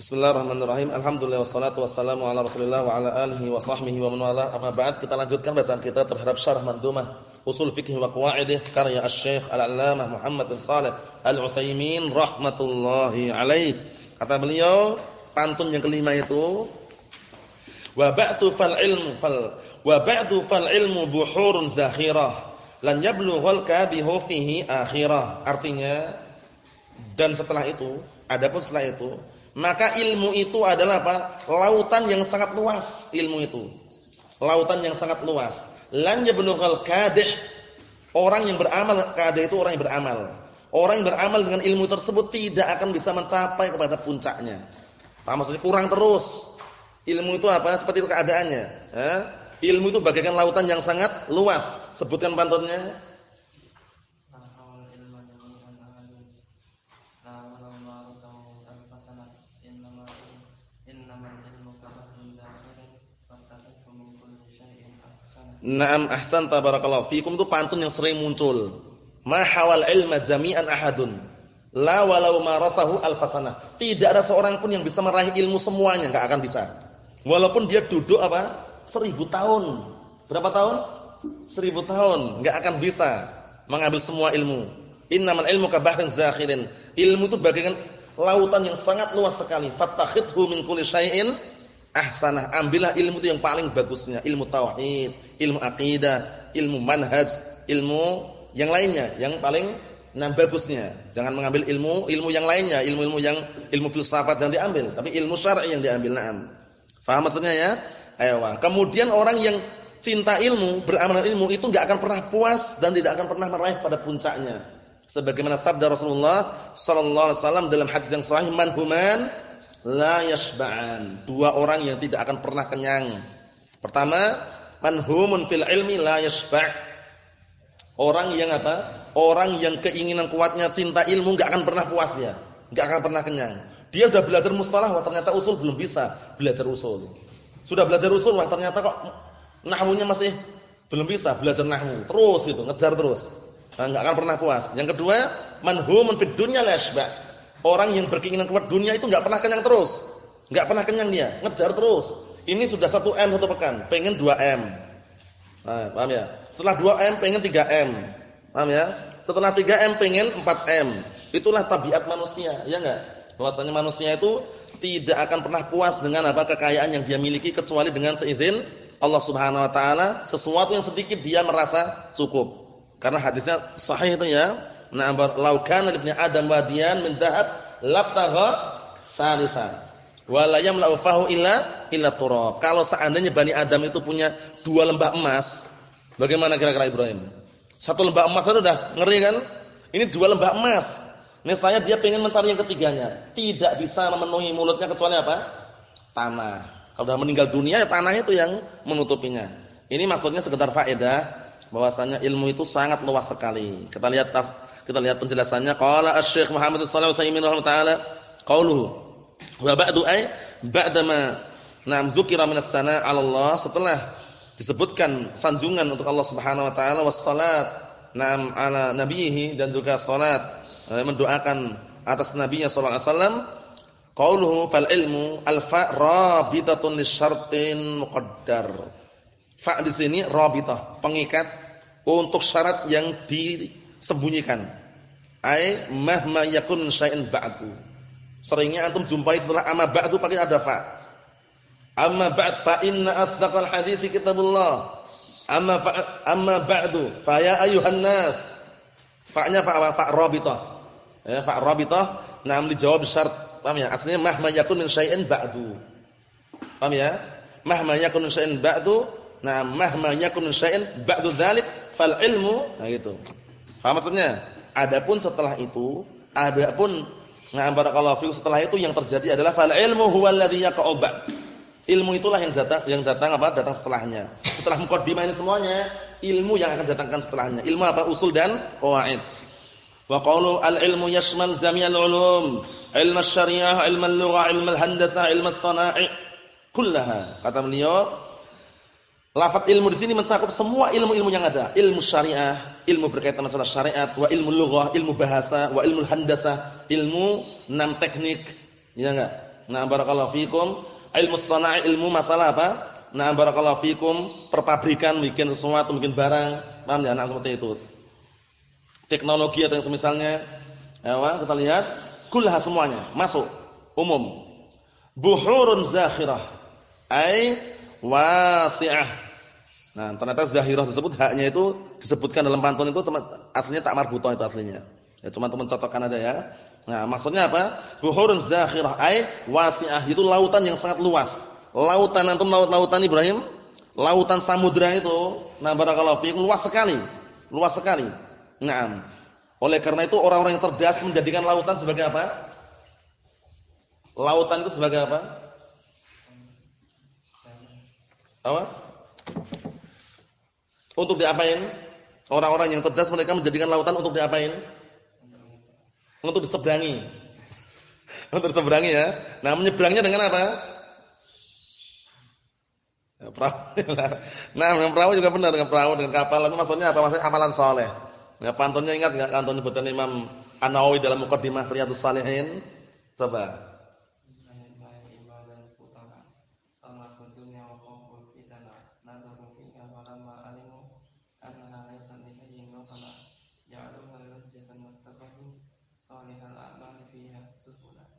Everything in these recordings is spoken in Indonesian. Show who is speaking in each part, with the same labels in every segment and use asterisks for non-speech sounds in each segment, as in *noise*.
Speaker 1: Bismillahirrahmanirrahim. Alhamdulillah wassalatu wassalamu ala Rasulillah wa ala alihi wa sahbihi wa man wala. Amma ba'd, kita lanjutkan bacaan kita terhadap syarah mandumah Usul Fiqh wa Qawaidih karya Asy-Syaikh Al-Allamah Muhammad bin Shalih Al-Utsaimin rahmatullahi alaih. Kata beliau, pantun yang kelima itu wa ba'du fal ilmu fal wa ba'du fal ilmu buhurun zakhirah lan yablughal kadihu fihi akhirah. Artinya dan setelah itu, adapun setelah itu maka ilmu itu adalah apa? Lautan yang sangat luas ilmu itu. Lautan yang sangat luas. Lan yablughal kadih. Orang yang beramal, kadih itu orang yang beramal. Orang yang beramal dengan ilmu tersebut tidak akan bisa mencapai kepada puncaknya. Paham maksudnya? Kurang terus. Ilmu itu apa? Seperti itu keadaannya. Eh? Ilmu itu bagaikan lautan yang sangat luas. Sebutkan pantunnya. Naam ahsan tabarakallahu fikum itu pantun yang sering muncul. Ma hawal ilma jami'an ahadun. La walau ma rasahu alfasanah. Tidak ada seorang pun yang bisa meraih ilmu semuanya, enggak akan bisa. Walaupun dia duduk apa? Seribu tahun. Berapa tahun? Seribu tahun, enggak akan bisa mengambil semua ilmu. Innamal ilmu kabahrin zakhirin. Ilmu itu bagaikan lautan yang sangat luas sekali. Fattakhidhu min kulli syai'in ahsanah. Ambillah ilmu itu yang paling bagusnya, ilmu tauhid, ilmu akidah, ilmu manhaj, ilmu yang lainnya yang paling nah bagusnya. Jangan mengambil ilmu ilmu yang lainnya, ilmu-ilmu yang ilmu filsafat jangan diambil, tapi ilmu syar'i yang diambil. Naam. Faham maksudnya ya? Ayo. Kemudian orang yang cinta ilmu, beramal ilmu itu enggak akan pernah puas dan tidak akan pernah meraih pada puncaknya. Sebagaimana sabda Rasulullah sallallahu alaihi wasallam dalam hadis yang sahih, "Man human la yashba'an. Dua orang yang tidak akan pernah kenyang. Pertama, manhumun fil ilmi la yashba'. Orang yang apa? Orang yang keinginan kuatnya cinta ilmu enggak akan pernah puas dia. Enggak akan pernah kenyang. Dia sudah belajar mustalah, wah ternyata usul belum bisa belajar usul. Sudah belajar usul, wah ternyata kok nahwunya masih belum bisa belajar nahwu. Terus gitu, ngejar terus. Nah, enggak akan pernah puas. Yang kedua, manhumun fid dunya la. Orang yang berkeinginan kuat dunia itu enggak pernah kenyang terus. Enggak pernah kenyang dia, ngejar terus. Ini sudah 1 M satu pekan, pengen 2 M. Nah, paham ya? Setelah 2 M pengen 3 M. Paham ya? Setelah 3 M pengen 4 M. Itulah tabiat manusia, ya enggak? Bahwasanya manusia itu tidak akan pernah puas dengan apa kekayaan yang dia miliki kecuali dengan seizin Allah Subhanahu wa taala, sesuatu yang sedikit dia merasa cukup. Karena hadisnya sahih itu ya, Nah, lau kana ibni Adam wadiyan min dhahab labtagha salisa. Wa la yamla'u fahu illa illa turab. Kalau seandainya Bani Adam itu punya dua lembah emas, bagaimana kira-kira Ibrahim? Satu lembah emas itu udah ngeri kan? Ini dua lembah emas. Misalnya dia pengen mencari yang ketiganya, tidak bisa memenuhi mulutnya kecuali apa? Tanah. Kalau sudah meninggal dunia, ya tanah itu yang menutupinya. Ini maksudnya sekedar faedah bahwasanya ilmu itu sangat luas sekali. Kita lihat kita lihat penjelasannya qala asy-syekh Muhammad sallallahu alaihi wasallam taala qauluhu wa ba'du ay ba'dama nam dzukira minas sana Allah setelah disebutkan sanjungan untuk Allah Subhanahu wa taala wassalat nam ala nabihi dan juga salat eh, mendoakan atas nabinya sallallahu alaihi wasallam qauluhu fal ilmu alfa rabitatun lisyartin muqaddar fa di sini rabitah pengikat untuk syarat yang disembunyikan Ai mahma yakun syai'in ba'du. Seringnya antum jumpai setelah amma ba'du pakai ada fa. Amma ba'd fa inna asdaqal hadithi kitabullah. Amma fa amma ba'du fa ya ayuhan nas. Fa-nya fa apa? Fa rabithah. Ya, fa rabithah na'am li jawab syarat. Paham ya? Artinya mahma yakun min syai'in ba'du. Paham ya? Mahma yakun min syai'in ba'du, na'am mahma yakun min syai'in ba'du dzalik fal ilmu. Nah gitu. Paham maksudnya? Adapun setelah itu, adapun nah barakallahu fiikum setelah itu yang terjadi adalah fal ilmu huwal ladzi yaqa'u Ilmu itulah yang datang yang datang apa? Datang setelahnya. Setelah mukaddimah ini semuanya, ilmu yang akan datangkan setelahnya. Ilmu apa? Usul dan qawaid. Wa qawlu al-ilmu yashmal jami'al ulum, ilmu syariah, ilmu lughah, ilmu handasah, ilmu sana'i, kullaha. Kata beliau, Lafaz ilmu di sini mencakup semua ilmu-ilmu yang ada. Ilmu syariah, ilmu berkaitan masalah syariat, wa ilmu lughah, ilmu bahasa, wa ilmu handasah, ilmu enam teknik. Ya enggak? Nah, barakallahu fikum. Ilmu sana'i ilmu masalah apa? Nah, barakallahu fikum, perpabrikan bikin sesuatu, bikin barang. Paham ya? Nah, seperti itu. Teknologi atau yang semisalnya. Ya, kita lihat kullaha semuanya masuk umum. Buhurun zakhirah. Ai wasi'ah. Nah, ternyata zahirah tersebut haknya itu disebutkan dalam pantun itu aslinya tak marbutoh itu aslinya. Ya cuma teman cocokkan aja ya. Nah, maksudnya apa? Buhurun zakhirah ai wasi'ah itu lautan yang sangat luas. Lautan antum laut-lautan Ibrahim, lautan samudra itu, nah barakallahu fiikum luas sekali. Luas sekali. Naam. Oleh karena itu orang-orang yang cerdas menjadikan lautan sebagai apa? Lautan itu sebagai apa? Apa? Untuk diapain? Orang-orang yang cerdas mereka menjadikan lautan untuk diapain? Untuk diseberangi. Untuk diseberangi ya. Nah, menyeberangnya dengan apa? Ya, perahu. *laughs* Nah, dengan perahu juga benar dengan perahu dengan kapal itu maksudnya apa? Maksudnya amalan soleh. Ya, pantunnya ingat enggak pantun nyebutan Imam An-Nawawi dalam Muqaddimah Riyadhus Shalihin? Coba.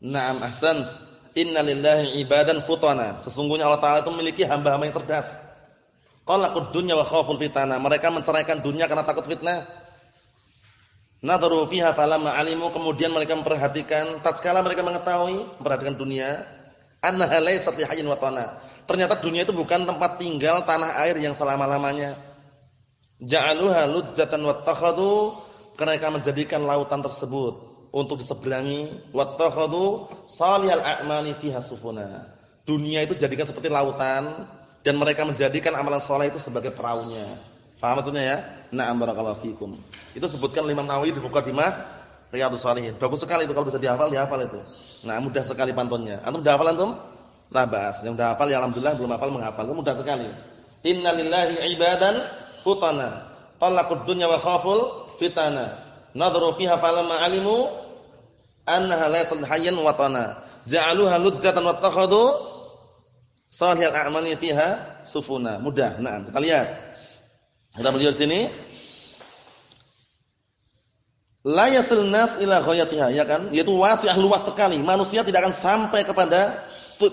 Speaker 1: Naam ahsan. Inna lillahi ibadan futana. Sesungguhnya Allah Taala itu memiliki hamba-hamba yang cerdas. Qalaqud dunya wa khaful fitana. Mereka menceraikan dunia karena takut fitnah. Nadharu fiha falamma alimu kemudian mereka memperhatikan tatkala mereka mengetahui memperhatikan dunia annaha laysat bihayyin wa tana. Ternyata dunia itu bukan tempat tinggal tanah air yang selama-lamanya. Ja'aluha lujjatan wattakhadhu mereka menjadikan lautan tersebut untuk diseberangi wattakhadhu salihal a'mali fiha sufuna. Dunia itu jadikan seperti lautan dan mereka menjadikan amalan saleh itu sebagai perahunya. Faham maksudnya ya? Na'am barakallahu fikum. Itu sebutkan Imam Nawawi di Muqaddimah Riyadhus Shalihin. Bagus sekali itu kalau bisa dihafal, dihafal itu. Nah, mudah sekali pantunnya. Antum dah hafal antum? Lah bahas. Yang udah hafal ya alhamdulillah, belum hafal menghafal. Itu mudah sekali. Innalillahi ibadan futana. Talaqud dunya wa khaful fitana. Nadharu fiha falamma alimu annaha laysat hayyan wa tana. Ja'aluha lujjatan wattakhadhu salihal a'mali fiha sufuna. Mudah. Nah, kita lihat. Kita melihat sini. La yasil nas ila ghayatiha, ya kan? Yaitu wasi'ah luas sekali. Manusia tidak akan sampai kepada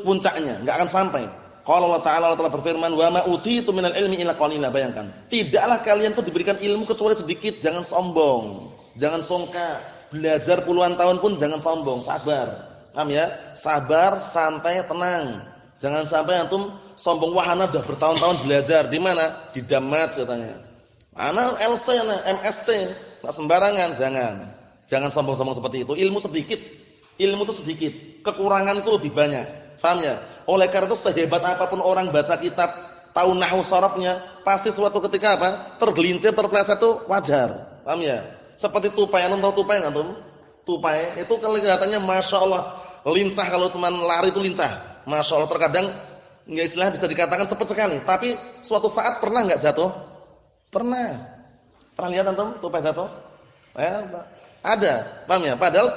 Speaker 1: puncaknya, enggak akan sampai. Qala Allah Ta'ala Allah Ta'ala berfirman, "Wa ma utitu minal ilmi illa qalila." Bayangkan. Tidaklah kalian itu diberikan ilmu kecuali sedikit, jangan sombong, jangan songkak Belajar puluhan tahun pun jangan sombong, sabar. Paham ya? Sabar, santai, tenang. Jangan sampai antum sombong wah ana sudah bertahun-tahun belajar di mana? Di Damat katanya. Ana LC ana MST, enggak sembarangan, jangan. Jangan sombong-sombong seperti itu. Ilmu sedikit. Ilmu itu sedikit, kekurangan itu lebih banyak. Paham ya? Oleh karena itu sehebat apa pun orang baca kitab, tahu nahwu sarafnya, pasti suatu ketika apa? tergelincir, terpleset itu wajar. Paham ya? Seperti tupai, antum tahu tupai enggak, antum? Tupai itu kelihatannya Masya Allah lincah kalau teman lari itu lincah. Masya Allah terkadang nggak istilah bisa dikatakan cepat sekali, tapi suatu saat pernah nggak jatuh? Pernah. Pernah lihat antum tupai jatuh? Ya, ada. Paham ya? Padahal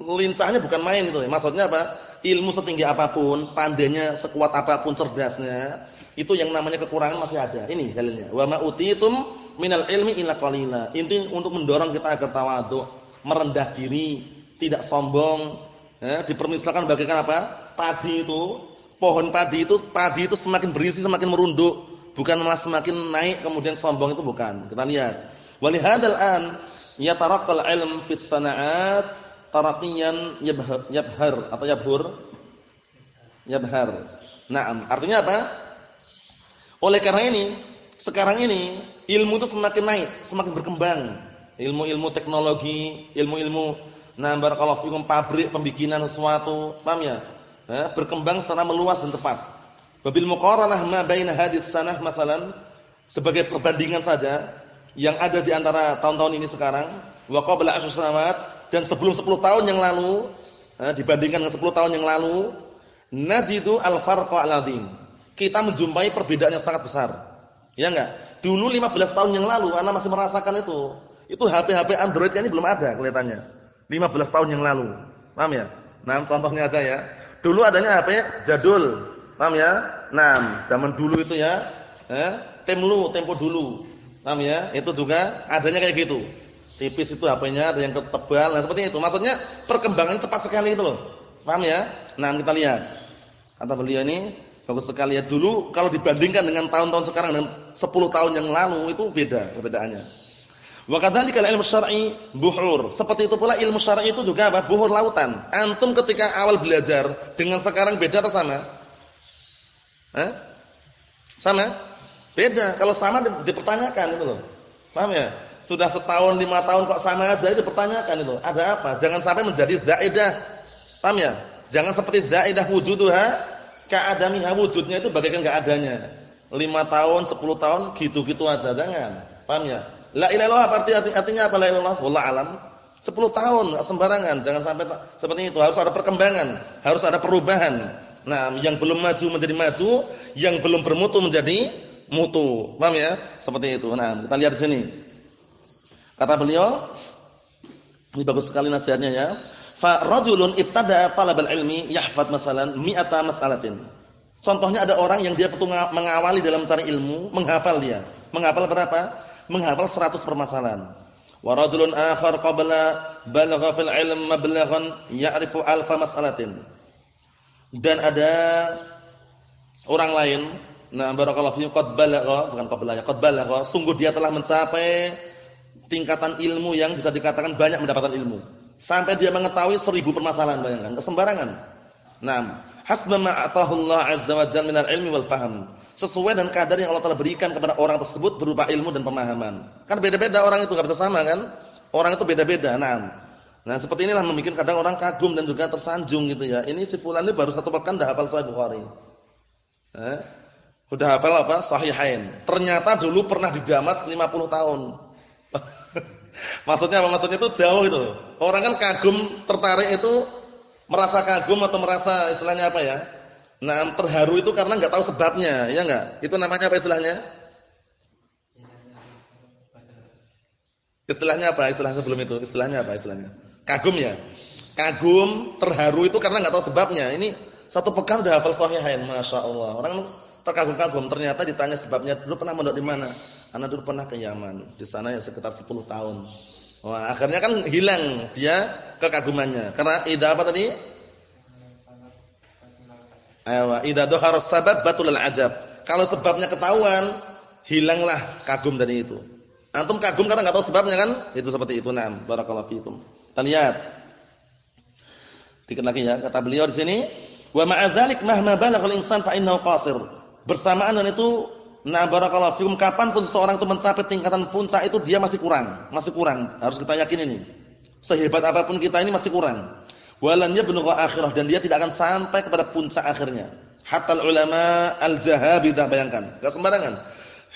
Speaker 1: lincahnya bukan main itu. Maksudnya apa? Ilmu setinggi apa pun, pandainya sekuat apa pun, cerdasnya, itu yang namanya kekurangan masih ada. Ini dalilnya. Wa ma utitum minal ilmi illa qalila. Inti untuk mendorong kita agar tawadhu, merendah diri, tidak sombong. Ya, dipermisalkan bagaikan apa? Padi itu, pohon padi itu, padi itu semakin berisi semakin merunduk, bukan malah semakin naik kemudian sombong itu bukan. Kita lihat. Walihadal an yataraqqal ilm fis sana'at taraqiyan yabhar, yabhar atau yabhur yabhar. Naam, artinya apa? Oleh karena ini, sekarang ini ilmu itu semakin naik, semakin berkembang. Ilmu-ilmu teknologi, ilmu-ilmu nah barakallahu fikum pabrik pembikinan sesuatu, paham ya? Nah, berkembang secara meluas dan tepat. Babil muqaranah ma baina hadis sanah masalan sebagai perbandingan saja yang ada di antara tahun-tahun ini sekarang wa qabla asyr sanawat dan sebelum 10 tahun yang lalu nah, dibandingkan dengan 10 tahun yang lalu najidu al-farqa al-azim. Kita menjumpai perbedaan yang sangat besar. Ya enggak? Dulu 15 tahun yang lalu anak masih merasakan itu. Itu HP-HP Android ini belum ada kelihatannya. 15 tahun yang lalu. Paham ya? Nah, contohnya aja ya. Dulu adanya HP jadul. Paham ya? Nah, zaman dulu itu ya, eh, temlu, tempo dulu. Paham ya? Itu juga adanya kayak gitu. Tipis itu HP-nya, ada yang tebal, nah seperti itu. Maksudnya perkembangan cepat sekali itu loh. Paham ya? Nah, kita lihat. Kata beliau ini bagus sekali ya. Dulu kalau dibandingkan dengan tahun-tahun sekarang dan 10 tahun yang lalu itu beda perbedaannya. Wa kadzalika ilmu syar'i buhur. Seperti itu pula ilmu syar'i itu juga apa? Buhur lautan. Antum ketika awal belajar dengan sekarang beda atau sama? Hah? Sama? Beda. Kalau sama dipertanyakan itu loh. Paham ya? Sudah setahun, lima tahun kok sama aja itu dipertanyakan itu. Ada apa? Jangan sampai menjadi zaidah. Paham ya? Jangan seperti zaidah wujuduha ka'adamiha wujudnya itu bagaikan enggak adanya. Lima tahun, sepuluh tahun gitu-gitu aja jangan. Paham ya? La ilaha arti artinya apa la ilaha? Wallah alam. 10 tahun sembarangan, jangan sampai seperti itu. Harus ada perkembangan, harus ada perubahan. Nah, yang belum maju menjadi maju, yang belum bermutu menjadi mutu. Paham ya? Seperti itu. Nah, kita lihat di sini. Kata beliau, ini bagus sekali nasihatnya ya. Fa rajulun ibtada talabal ilmi yahfad masalan mi'ata mas'alatin. Contohnya ada orang yang dia mengawali dalam mencari ilmu, menghafal dia. Menghafal berapa? Menghafal 100 permasalahan. Wa rajulun akhar qabla balagha fil ilm mablaghan ya'rifu alfa mas'alatin. Dan ada orang lain Nah, barakallahu fiikum qad balagha, bukan qabla ya, qad balagha, sungguh dia telah mencapai tingkatan ilmu yang bisa dikatakan banyak mendapatkan ilmu. Sampai dia mengetahui seribu permasalahan, bayangkan, kesembarangan. Nah, hasba ma Allah azza wa jalla minal ilmi wal faham. Sesuai dan kadar yang Allah telah berikan kepada orang tersebut berupa ilmu dan pemahaman. Kan beda-beda orang itu enggak bisa sama kan? Orang itu beda-beda. Nah, nah seperti inilah membuat kadang orang kagum dan juga tersanjung gitu ya. Ini si fulan ini baru satu pekan dah hafal Sahih Bukhari. Eh? Udah hafal apa? Sahihain. Ternyata dulu pernah di Damas 50 tahun. *laughs* Maksudnya apa? Maksudnya itu jauh itu. Orang kan kagum, tertarik itu merasa kagum atau merasa istilahnya apa ya? Nah, terharu itu karena nggak tahu sebabnya, ya enggak? Itu namanya apa istilahnya? Istilahnya apa? Istilah sebelum itu, istilahnya apa istilahnya? Kagum ya. Kagum, terharu itu karena nggak tahu sebabnya. Ini satu pekan sudah hafal sahihain, Masya Allah. Orang terkagum-kagum. Ternyata ditanya sebabnya dulu pernah mondok di mana? Anak dulu pernah ke Yaman. Di sana ya sekitar 10 tahun. Wah, akhirnya kan hilang dia kekagumannya. Karena idza apa tadi? Ayo, idza dhahara sabab batul ajab. Kalau sebabnya ketahuan, hilanglah kagum dari itu. Antum kagum karena enggak tahu sebabnya kan? Itu seperti itu. Naam, barakallahu fikum. Kita lihat. Dikit lagi ya, kata beliau di sini, wa ma'adzalik mahma balaghal insan fa innahu qasir. Bersamaan dengan itu, nah barakallahu fikum kapan pun seseorang itu mencapai tingkatan puncak itu dia masih kurang, masih kurang. Harus kita yakin ini. Sehebat apa pun kita ini masih kurang. Walan yablugha akhirah dan dia tidak akan sampai kepada puncak akhirnya. Hatta ulama al-jahabidah bayangkan, enggak sembarangan.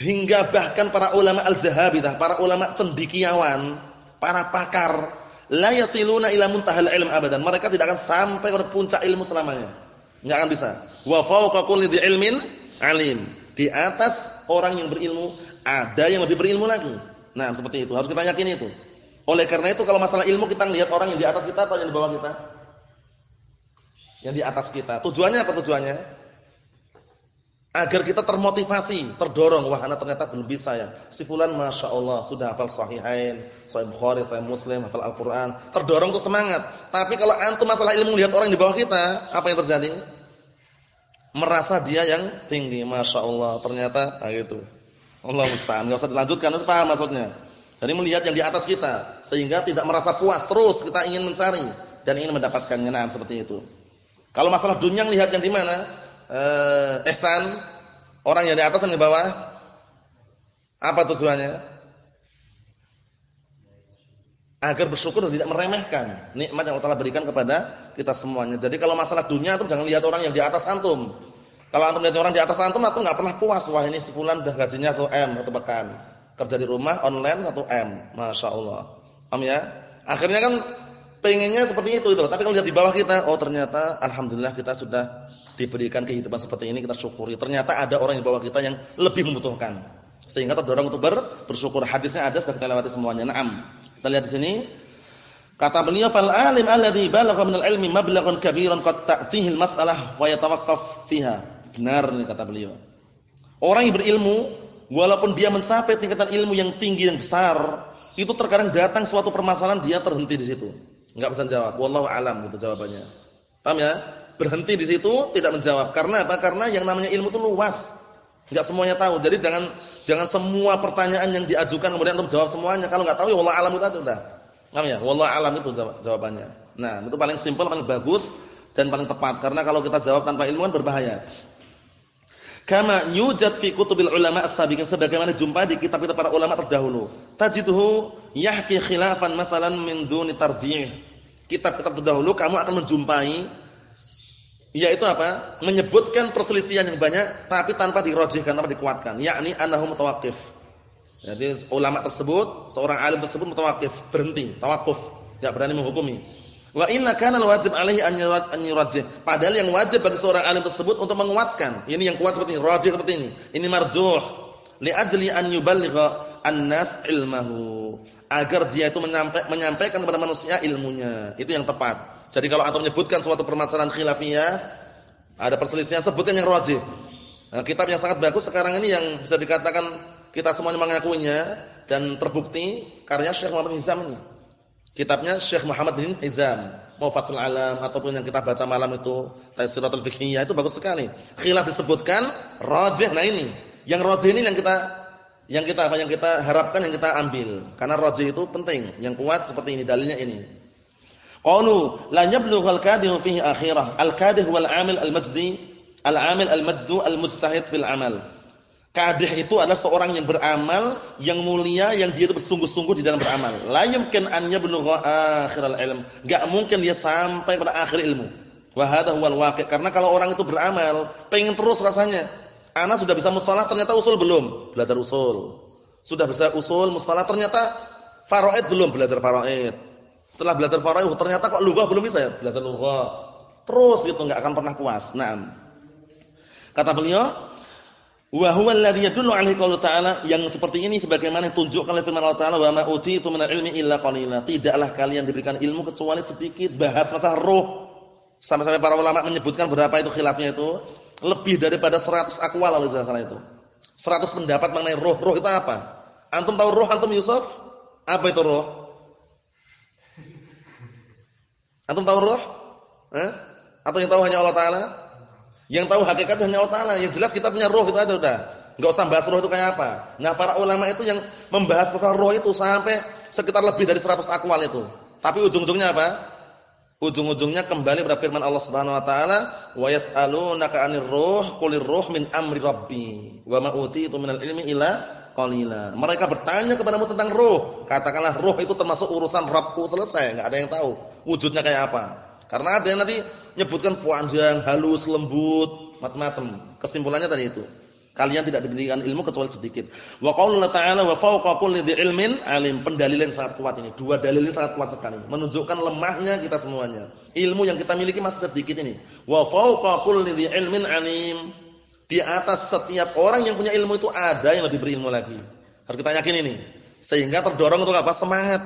Speaker 1: Hingga bahkan para ulama al-jahabidah, para ulama cendikiawan, para pakar la yasiluna ila muntahal ilm abadan. Mereka tidak akan sampai kepada puncak ilmu selamanya. Enggak akan bisa. Wa fawqa kulli ilmin alim. Di atas orang yang berilmu ada yang lebih berilmu lagi. Nah, seperti itu. Harus kita yakin itu. Oleh karena itu kalau masalah ilmu kita lihat orang yang di atas kita atau yang di bawah kita? Yang di atas kita. Tujuannya apa tujuannya? Agar kita termotivasi, terdorong. Wah, anak ternyata belum bisa ya. Si fulan Masya Allah sudah hafal sahihain, sahih Bukhari, sahih Muslim, hafal Al-Quran. Terdorong untuk semangat. Tapi kalau antum masalah ilmu lihat orang di bawah kita, apa yang terjadi? Merasa dia yang tinggi. Masya Allah. Ternyata nah gitu. Allah musta'an. Enggak usah dilanjutkan. Itu paham maksudnya. Jadi melihat yang di atas kita. Sehingga tidak merasa puas. Terus kita ingin mencari. Dan ingin mendapatkannya. Nah seperti itu. Kalau masalah dunia lihat yang di mana? Eh, ihsan. Orang yang di atas dan di bawah. Apa tujuannya? Agar bersyukur dan tidak meremehkan nikmat yang Allah berikan kepada kita semuanya. Jadi kalau masalah dunia itu jangan lihat orang yang di atas antum. Kalau antum lihat orang di atas antum, antum nggak pernah puas. Wah ini sebulan dah gajinya 1 M satu pekan. Kerja di rumah online 1 M. Masya Allah. Paham ya? Akhirnya kan pengennya seperti itu itu. Tapi kalau lihat di bawah kita, oh ternyata alhamdulillah kita sudah diberikan kehidupan seperti ini, kita syukuri. Ternyata ada orang di bawah kita yang lebih membutuhkan. Sehingga terdorong untuk ber, bersyukur. Hadisnya ada sudah kita lewati semuanya. Naam. Kita lihat di sini. Kata beliau fal alim alladhi balagha min al-ilmi mablaghan kabiran qad ta'tihi al-mas'alah wa yatawaqqaf fiha. Benar ini kata beliau. Orang yang berilmu walaupun dia mencapai tingkatan ilmu yang tinggi yang besar, itu terkadang datang suatu permasalahan dia terhenti di situ. Enggak bisa jawab. Wallahu alam itu jawabannya. Paham ya? Berhenti di situ tidak menjawab. Karena apa? Karena yang namanya ilmu itu luas. Enggak semuanya tahu. Jadi jangan jangan semua pertanyaan yang diajukan kemudian untuk jawab semuanya. Kalau enggak tahu ya wallahu alam itu sudah. Paham ya? Wallahu alam itu jawabannya. Nah, itu paling simpel, paling bagus dan paling tepat karena kalau kita jawab tanpa ilmu kan berbahaya. Kama yujad fi kutubil ulama as-sabiqin sebagaimana jumpa di kitab-kitab para ulama terdahulu. Tajiduhu yahki khilafan masalan min duni tarjih. Kitab-kitab terdahulu kamu akan menjumpai yaitu apa? Menyebutkan perselisihan yang banyak tapi tanpa dirajihkan, tanpa dikuatkan, yakni annahu mutawaqqif. Jadi ulama tersebut, seorang alim tersebut mutawakif, berhenti, tawakuf, enggak berani menghukumi. Wa inna kana wajib alaihi an yurajjih. Padahal yang wajib bagi seorang alim tersebut untuk menguatkan. Ini yang kuat seperti ini, rajih seperti ini. Ini marjuh. Li ajli an yuballigha an-nas ilmahu. Agar dia itu menyampaikan kepada manusia ilmunya. Itu yang tepat. Jadi kalau antum menyebutkan suatu permasalahan khilafiyah, ada perselisihan, sebutkan yang rajih. Nah, kitab yang sangat bagus sekarang ini yang bisa dikatakan kita semuanya mengakuinya dan terbukti karya Syekh Muhammad Hizam ini. Kitabnya Syekh Muhammad bin Hizam, Maufatul Alam ataupun yang kita baca malam itu Taisiratul Fiqhiyah itu bagus sekali. Khilaf disebutkan rajih nah ini. Yang rajih ini yang kita yang kita apa yang kita harapkan yang kita ambil. Karena rajih itu penting. Yang kuat seperti ini dalilnya ini. Qalu la yablughal kadhihu fihi akhirah. Al-kadhih wal 'amil al-majdi, al-'amil al-majdu al-mujtahid fil 'amal. Kadih itu adalah seorang yang beramal, yang mulia, yang dia itu bersungguh-sungguh di dalam beramal. La yumkin an yablugha akhiral ilm. Enggak mungkin dia sampai pada akhir ilmu. Wa hadha huwal waqi'. Karena kalau orang itu beramal, pengen terus rasanya. Ana sudah bisa mustalah ternyata usul belum, belajar usul. Sudah bisa usul mustalah ternyata faraid belum, belajar faraid. Setelah belajar faraid ternyata kok lughah belum bisa ya, belajar lughah. Terus gitu enggak akan pernah puas. Naam. Kata beliau, Wa huwa alladhi yadullu alaihi qaulu ta'ala yang seperti ini sebagaimana ditunjukkan oleh firman Allah Ta'ala wa ma utitu minal ilmi illa qalila. Tidaklah kalian diberikan ilmu kecuali sedikit. Bahas masalah roh. Sampai-sampai para ulama menyebutkan berapa itu khilafnya itu? Lebih daripada 100 akwal kalau salah itu. 100 pendapat mengenai roh. Roh itu apa? Antum tahu roh antum Yusuf? Apa itu roh? Antum tahu roh? Eh? Atau yang tahu hanya Allah Ta'ala? Yang tahu hakikatnya hanya Allah Taala. Yang jelas kita punya roh itu aja udah. Enggak usah bahas roh itu kayak apa. Nah, para ulama itu yang membahas tentang roh itu sampai sekitar lebih dari 100 akwal itu. Tapi ujung-ujungnya apa? Ujung-ujungnya kembali pada firman Allah Subhanahu wa taala, "Wa yas'alunaka 'anir ruh, qulir ruh min amri rabbi, wa ma utitu minal ilmi illa qalila." Mereka bertanya kepadamu tentang roh. Katakanlah roh itu termasuk urusan Rabbku selesai, enggak ada yang tahu wujudnya kayak apa. Karena ada yang nanti nyebutkan panjang, halus, lembut, macam-macam. Kesimpulannya tadi itu. Kalian tidak diberikan ilmu kecuali sedikit. Wa qaulullah ta'ala wa fawqa kulli ilmin alim. Pendalilan sangat kuat ini. Dua dalil ini sangat kuat sekali. Menunjukkan lemahnya kita semuanya. Ilmu yang kita miliki masih sedikit ini. Wa fawqa kulli ilmin alim. Di atas setiap orang yang punya ilmu itu ada yang lebih berilmu lagi. Harus kita yakin ini. Sehingga terdorong untuk apa? Semangat.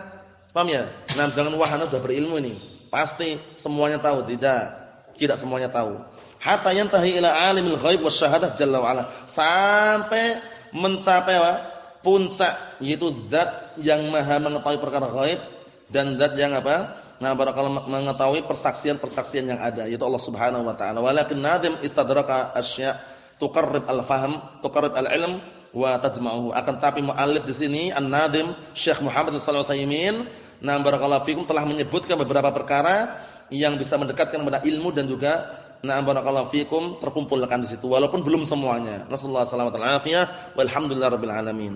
Speaker 1: Paham ya? Nah, jangan wahana sudah berilmu ini. Pasti semuanya tahu, tidak. Tidak semuanya tahu. Hatta yantahi ila alimil ghaib wasyahadah jalla wa ala. Sampai mencapai apa? puncak yaitu zat yang maha mengetahui perkara ghaib dan zat yang apa? Nah, barakallahu mengetahui persaksian-persaksian yang ada yaitu Allah Subhanahu wa taala. Walakin nadim istadraka asya' tuqarrib al-fahm, tuqarrib al-ilm wa tajma'uhu. Akan tapi muallif di sini An-Nadim Syekh Muhammad bin Shalih Al-Utsaimin Nah, barakallahu fikum telah menyebutkan beberapa perkara yang bisa mendekatkan kepada ilmu dan juga nah barakallahu fikum terkumpulkan di situ walaupun belum semuanya. Nasallahu alaihi wasallam walhamdulillahirabbil alamin.